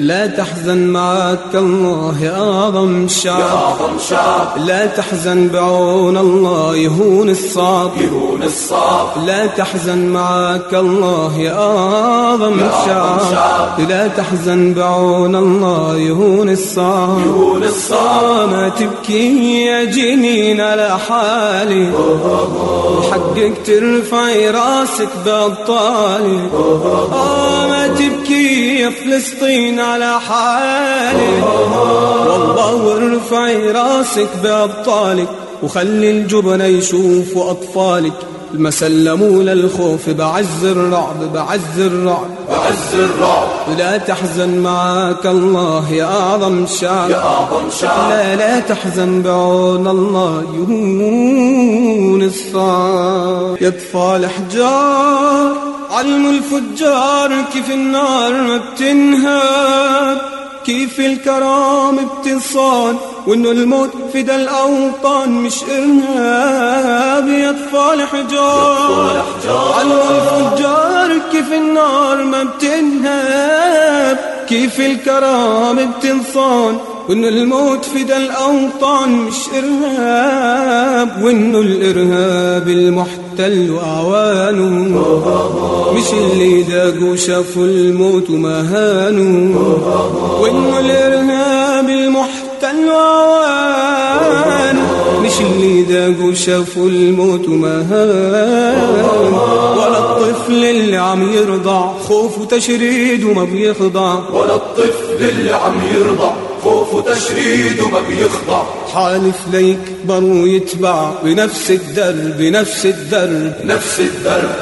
لا تحزن معك الله يا أعظم شعب لا تحزن بعون الله يهون الصعب يهون الصعب لا تحزن معك الله يا أعظم شعب. لا تحزن بعون الله يهون الصعب يهون الصعب ما تبكي يا جنين على حالي. حقك ترفعي راسك بأبطالي آه ما تبكي يا فلسطين على حالي والله وارفعي راسك بأبطالك وخلي الجبن يشوفوا أطفالك. ما سلموا للخوف بعز الرعب بعز الرعب. بعز الرعب لا تحزن معك الله يا أعظم شعب يا أعظم شعب لا لا تحزن بعون الله يهون الصعب يطفى الأحجار علم الفجار كيف النار ما بتنهب كيف الكرام بتنصان وإنه الموت فدا الأوطان مش إرهاب يطفى الحجار الأحجار. علم الفجار كيف النار ما بتنهب كيف الكرام بتنصان وانه الموت فدا الاوطان مش إرهاب وانه الإرهاب المحتل وأعوانه. مش اللي داقوا شافوا الموت وما هانوا. وانه الإرهاب المحتل وأعوانه. مش اللي داقوا شافوا الموت ولا الطفل اللي عم يرضع خوف وتشريد وما بيخضع. ولا الطفل اللي عم يرضع خوف وتشريد وما بيخضع. حالف ليكبر ويتبع بنفس الدرب بنفس الدرب. نفس الدرب.